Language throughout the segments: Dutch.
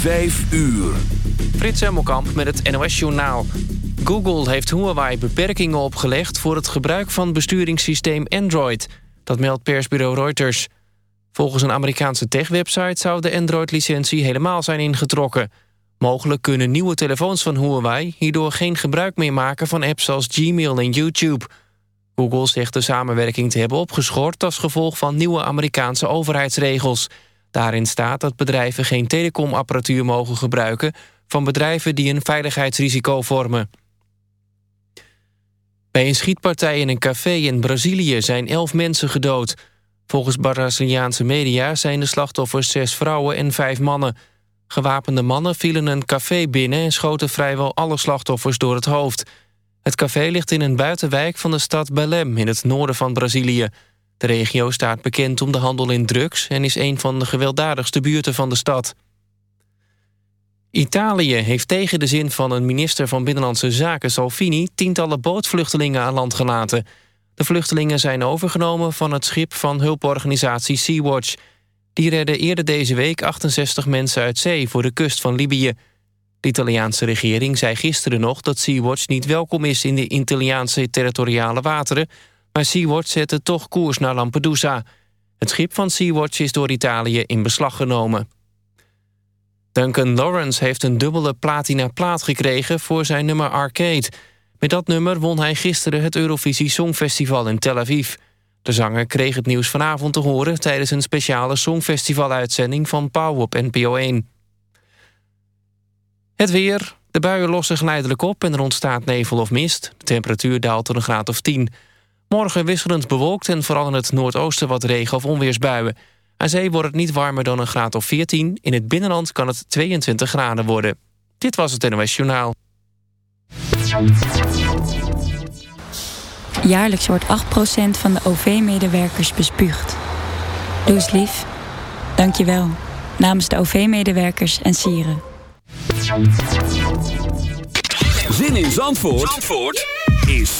Vijf uur. Frits Hemelkamp met het NOS-journaal. Google heeft Huawei beperkingen opgelegd... voor het gebruik van besturingssysteem Android. Dat meldt persbureau Reuters. Volgens een Amerikaanse tech-website... zou de Android-licentie helemaal zijn ingetrokken. Mogelijk kunnen nieuwe telefoons van Huawei... hierdoor geen gebruik meer maken van apps als Gmail en YouTube. Google zegt de samenwerking te hebben opgeschort... als gevolg van nieuwe Amerikaanse overheidsregels... Daarin staat dat bedrijven geen telecomapparatuur mogen gebruiken... van bedrijven die een veiligheidsrisico vormen. Bij een schietpartij in een café in Brazilië zijn elf mensen gedood. Volgens Braziliaanse media zijn de slachtoffers zes vrouwen en vijf mannen. Gewapende mannen vielen een café binnen... en schoten vrijwel alle slachtoffers door het hoofd. Het café ligt in een buitenwijk van de stad Belém... in het noorden van Brazilië. De regio staat bekend om de handel in drugs... en is een van de gewelddadigste buurten van de stad. Italië heeft tegen de zin van een minister van Binnenlandse Zaken Salvini... tientallen bootvluchtelingen aan land gelaten. De vluchtelingen zijn overgenomen van het schip van hulporganisatie Sea-Watch. Die redden eerder deze week 68 mensen uit zee voor de kust van Libië. De Italiaanse regering zei gisteren nog dat Sea-Watch niet welkom is... in de Italiaanse territoriale wateren maar Sea-Watch zette toch koers naar Lampedusa. Het schip van Sea-Watch is door Italië in beslag genomen. Duncan Lawrence heeft een dubbele platina plaat gekregen voor zijn nummer Arcade. Met dat nummer won hij gisteren het Eurovisie Songfestival in Tel Aviv. De zanger kreeg het nieuws vanavond te horen... tijdens een speciale Songfestival-uitzending van Pauw op NPO 1. Het weer. De buien lossen geleidelijk op en er ontstaat nevel of mist. De temperatuur daalt tot een graad of 10. Morgen wisselend bewolkt en vooral in het noordoosten wat regen- of onweersbuien. Aan zee wordt het niet warmer dan een graad of 14. In het binnenland kan het 22 graden worden. Dit was het NOS Journaal. Jaarlijks wordt 8% van de OV-medewerkers bespuugd. Doe eens lief. Dank je wel. Namens de OV-medewerkers en sieren. Zin in Zandvoort? Zandvoort? is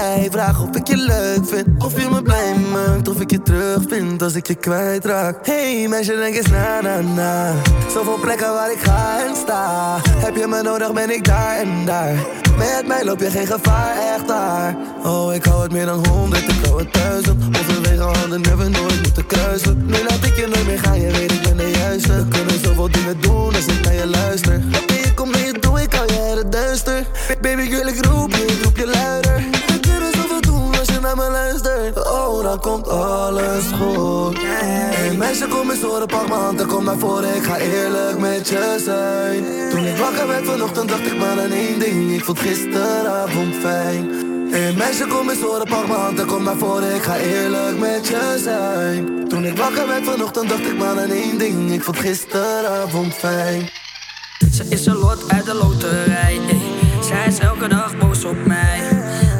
mij vraagt of ik je leuk vind. Of je me blij maakt, of ik je terug vind als ik je kwijtraak. Hey meisje, denk eens na, na, na. Zoveel plekken waar ik ga en sta. Heb je me nodig, ben ik daar en daar. Met mij loop je geen gevaar, echt daar. Oh, ik hou het meer dan honderd, ik hou het duizend. Overwege handen, never nooit moeten kruisen. Nu laat ik je nooit meer gaan, je weet ik ben de juiste. We kunnen zoveel dingen doen als ik naar je luister. Baby, kom mee, doe ik al je het duister. Baby, girl, ik roep je, ik roep je luider. Naar me. Oh, dan komt alles goed. Hey, meisje, kom eens horen, pak m'n hand en kom naar voren. Ik ga eerlijk met je zijn. Toen ik wakker werd vanochtend, dacht ik maar aan één ding. Ik vond gisteravond fijn. Hey meisje, kom eens horen, pak m'n hand en kom naar voren. Ik ga eerlijk met je zijn. Toen ik wakker werd vanochtend, dacht ik maar aan één ding. Ik vond gisteravond fijn. Ze is een lot uit de loterij. ey. Zij is elke dag boos op mij.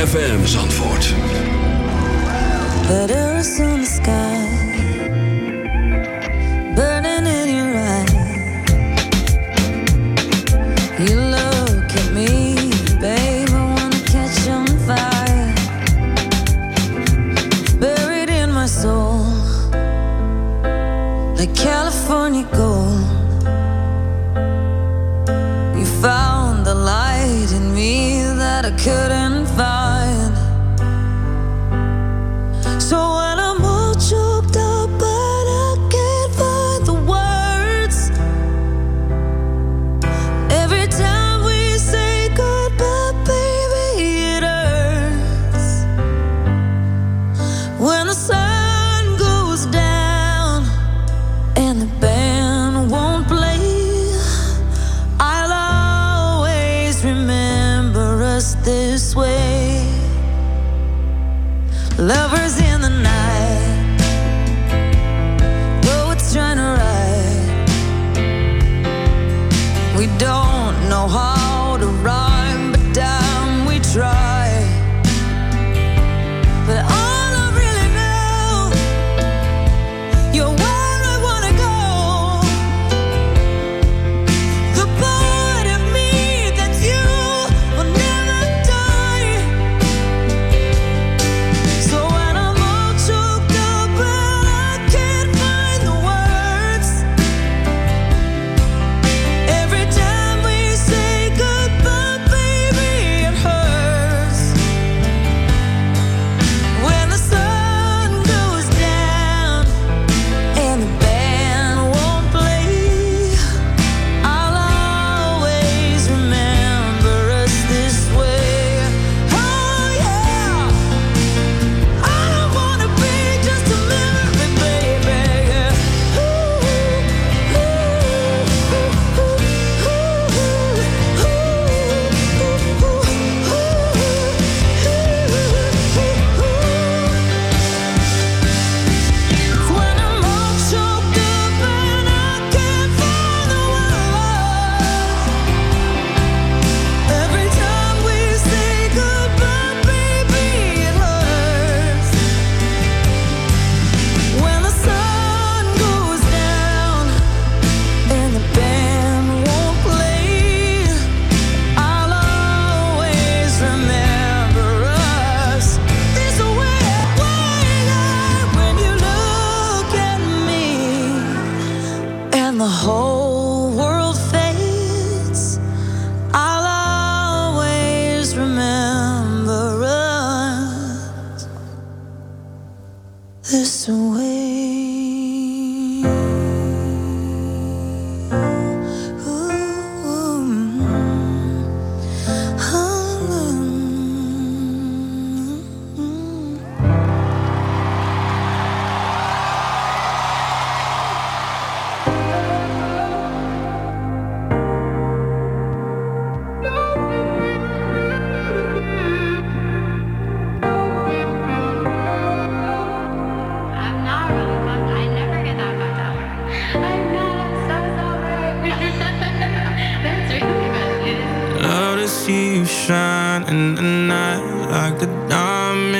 ZFM Zandvoort. you shine in the night like a diamond.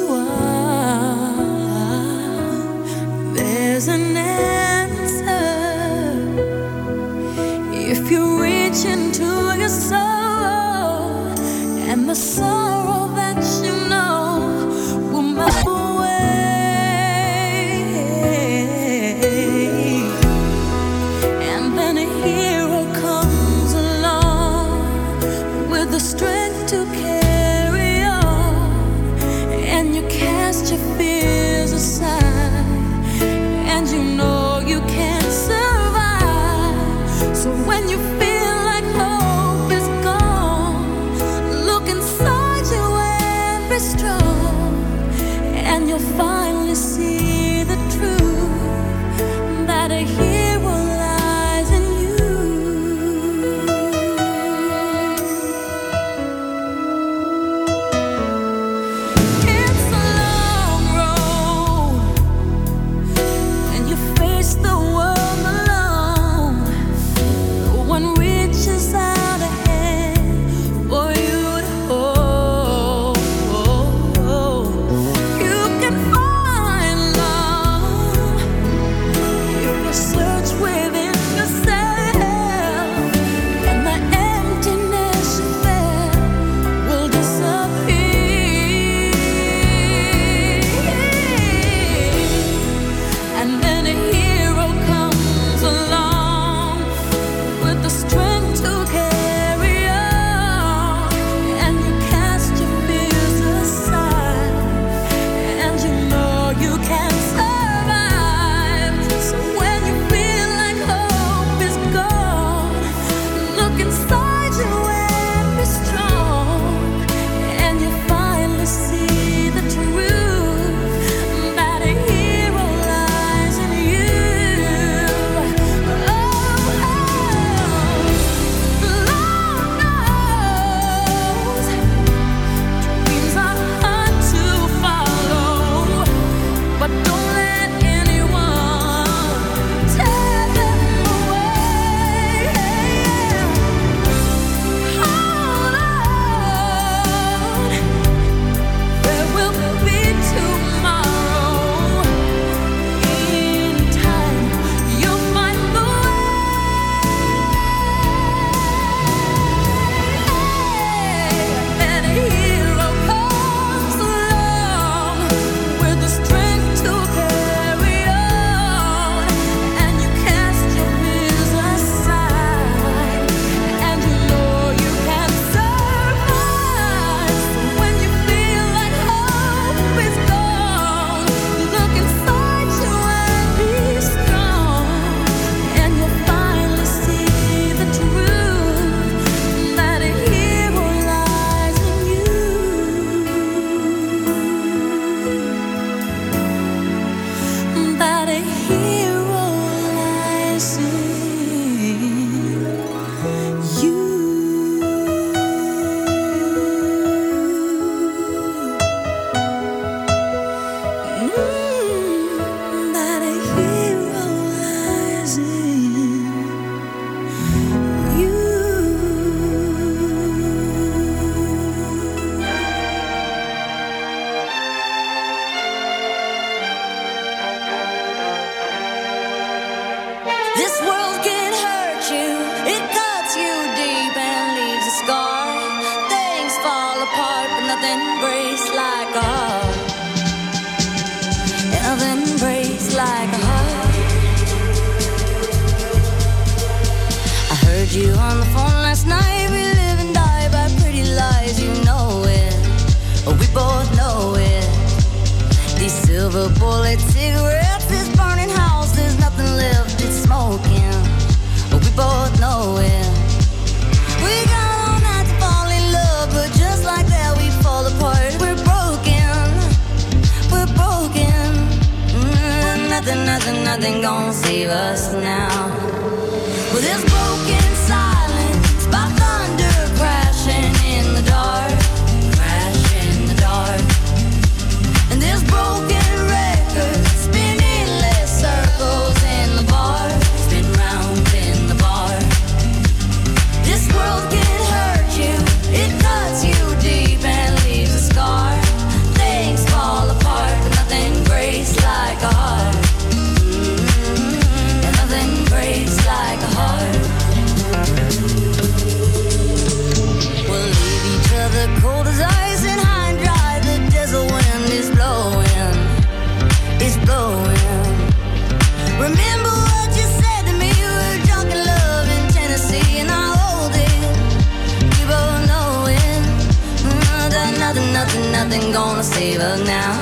nothing gonna save us now.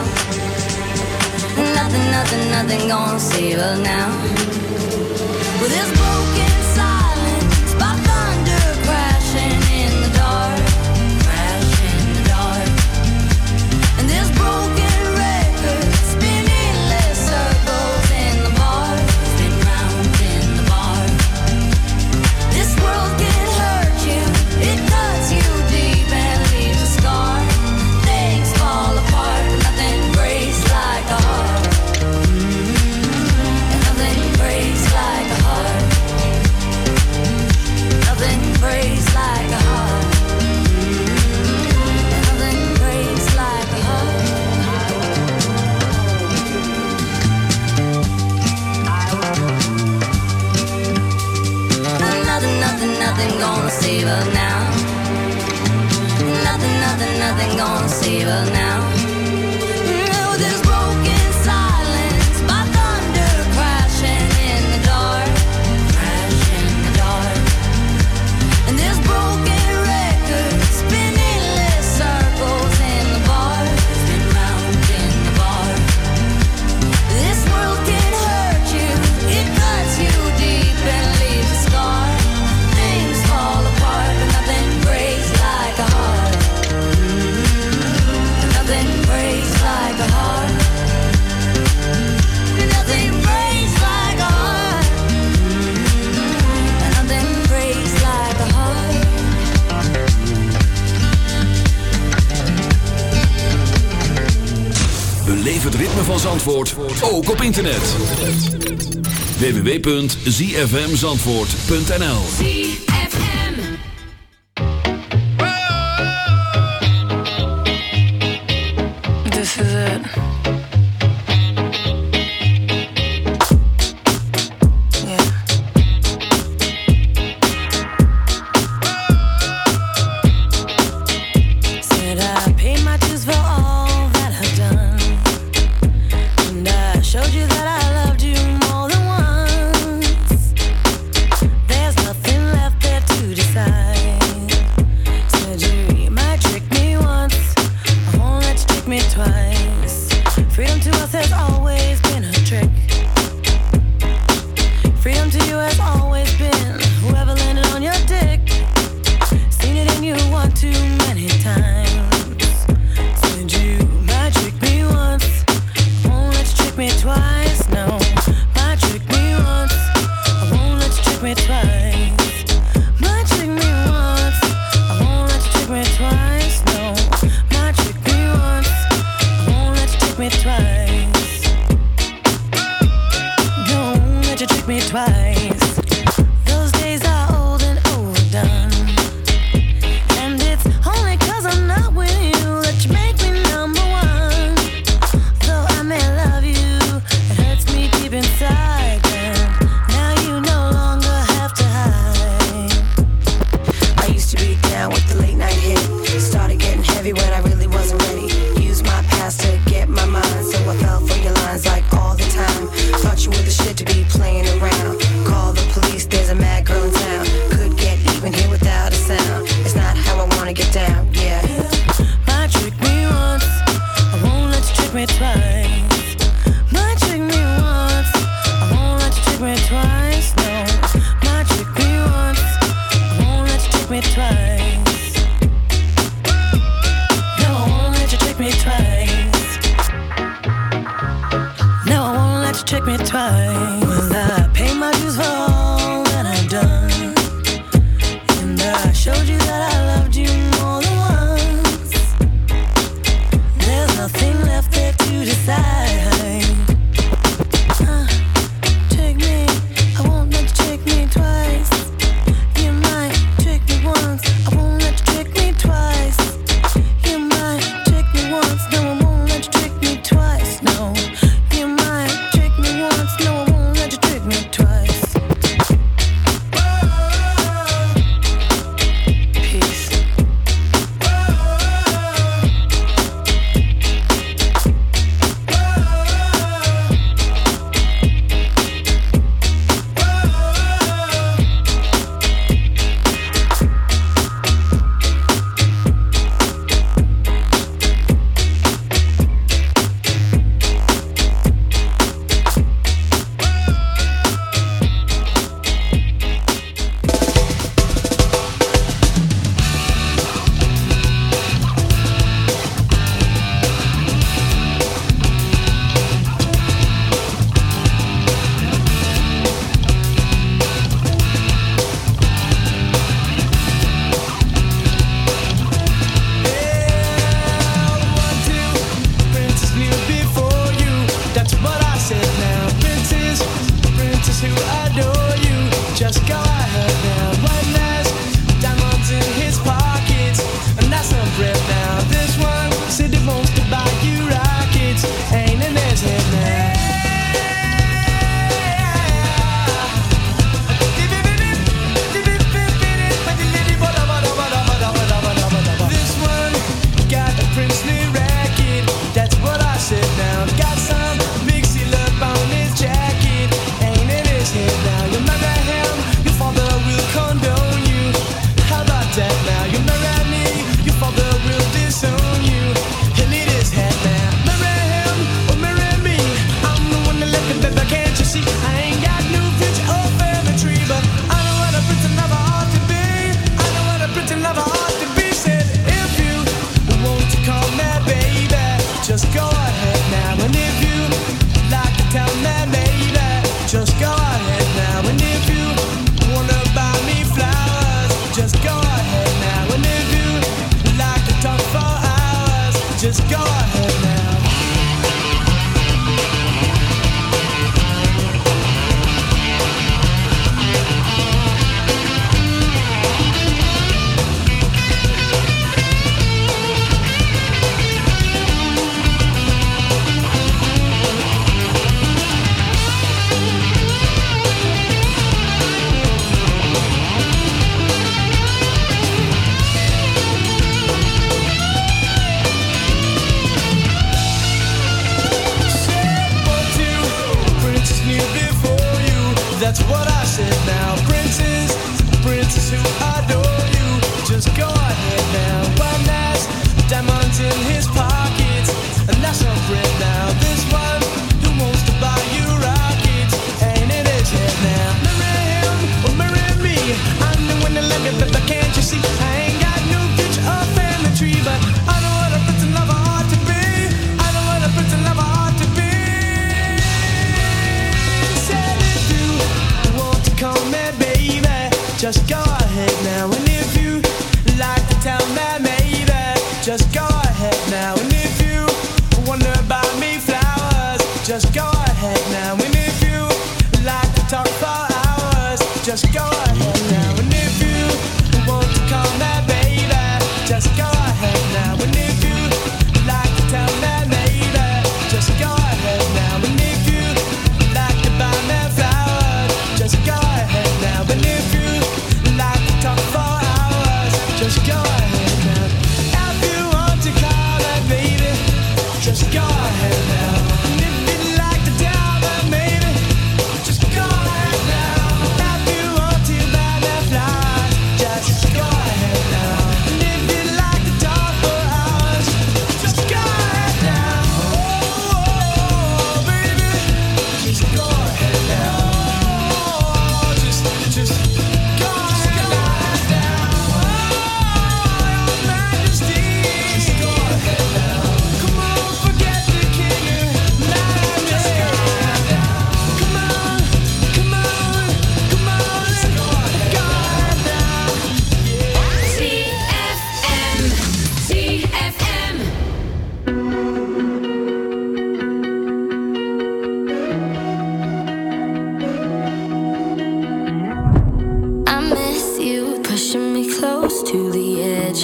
Nothing, nothing, nothing gonna save us now. With well, this boat. will now. van Zandvoort ook op internet. www.zfmzandvoort.nl This.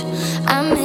much I miss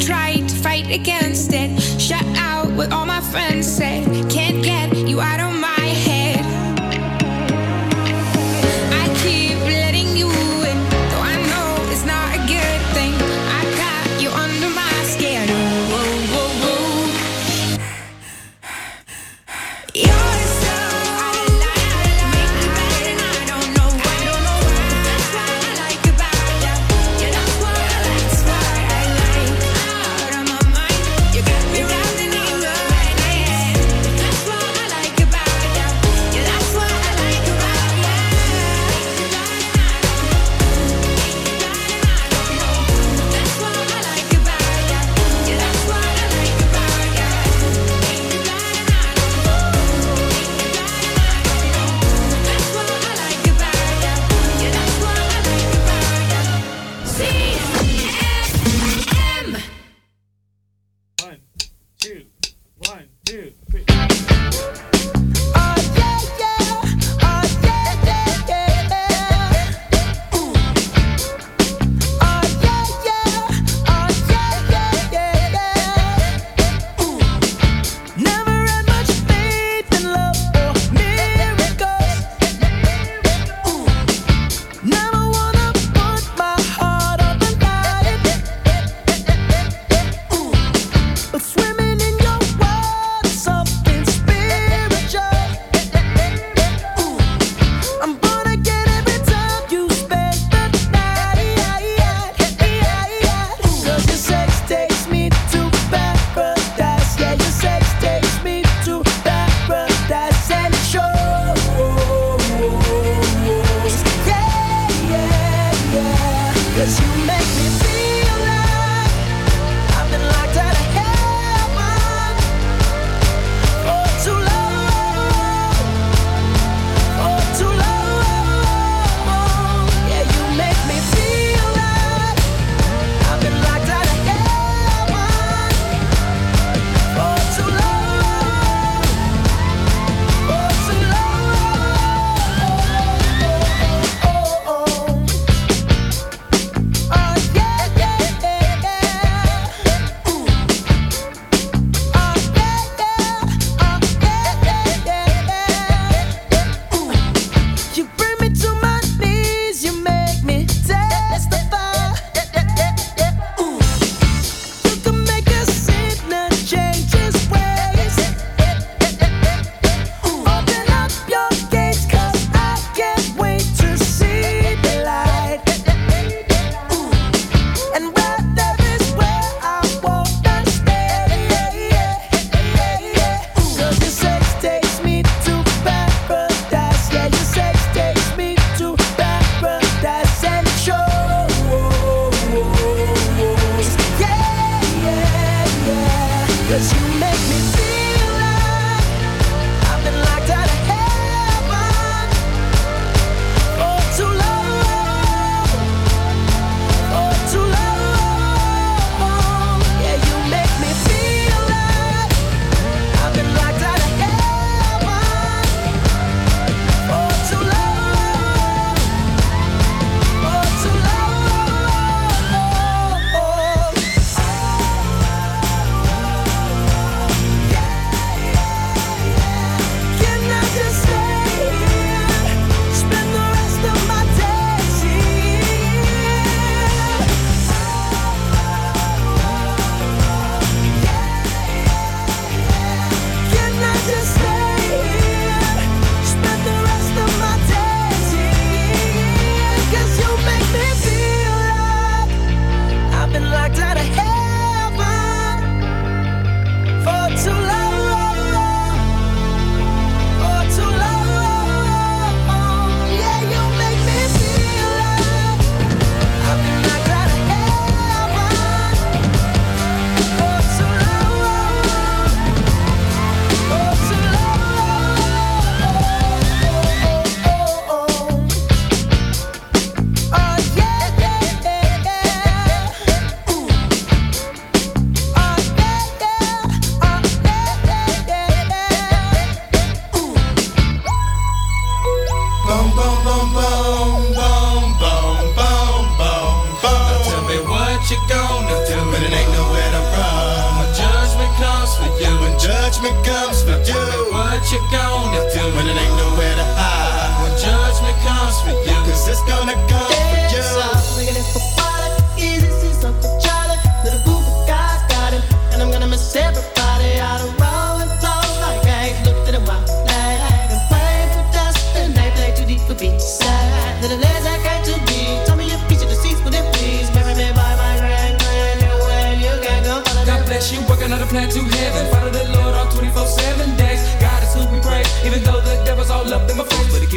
tried to fight against it. Shut out what all my friends said.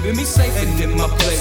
Give me safe and in my place.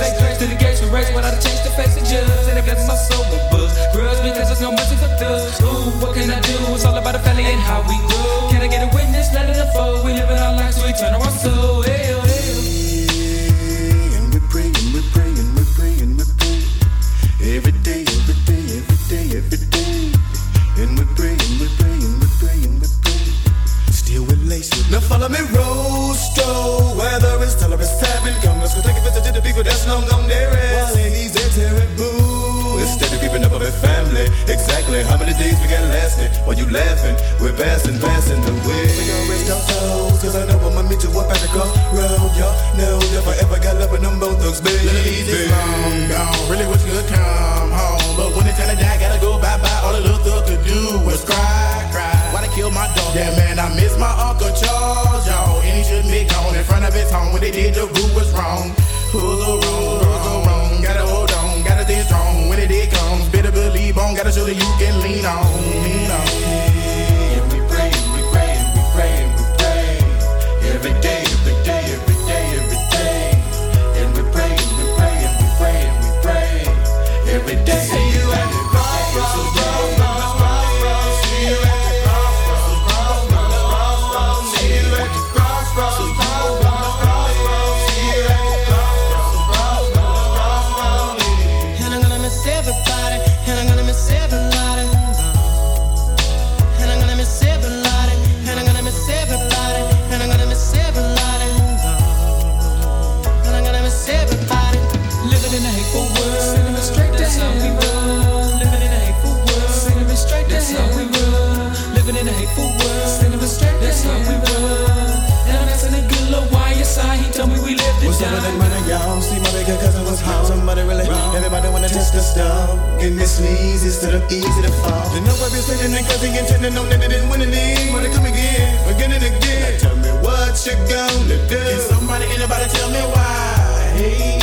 Everybody wanna test the stuff. Getting me sleazy, instead of easy to fall. You know I've been sitting and cussing and tending no, that it didn't win any. Wanna come again, again and again. Now tell me what you gonna do. Can somebody, anybody tell me why? Hey,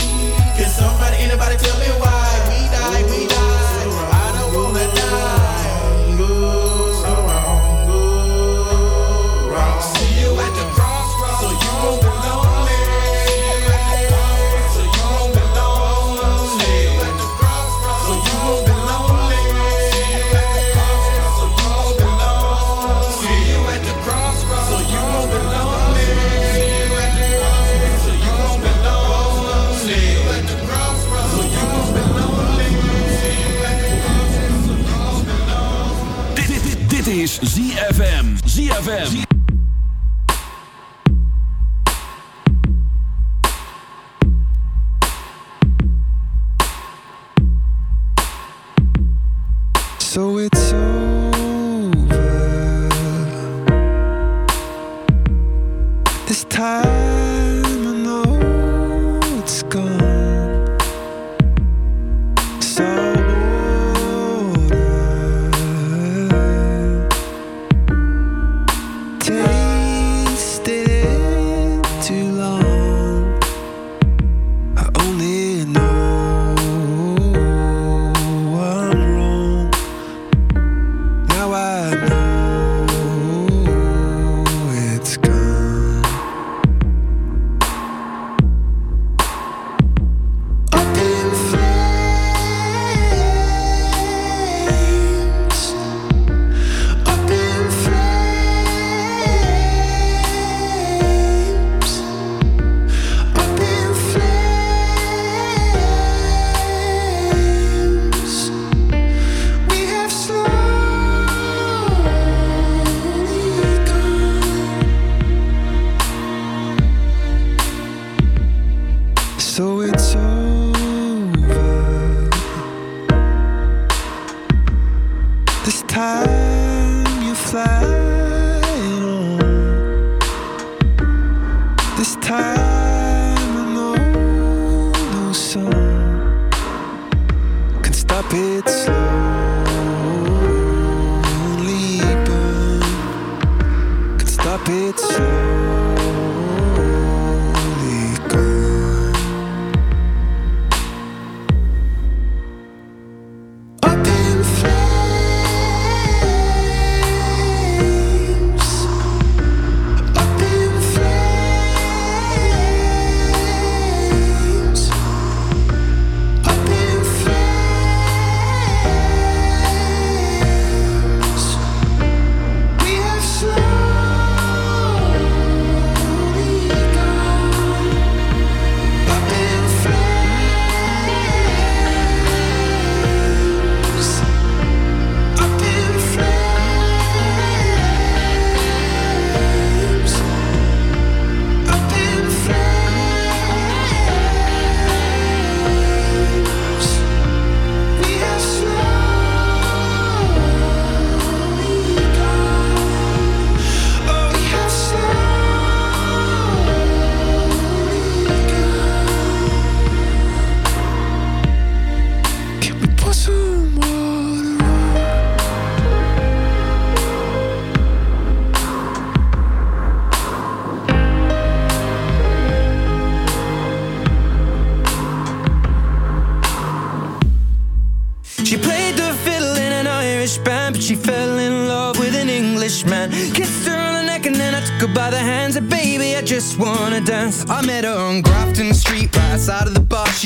can somebody, anybody tell me why? ZFM.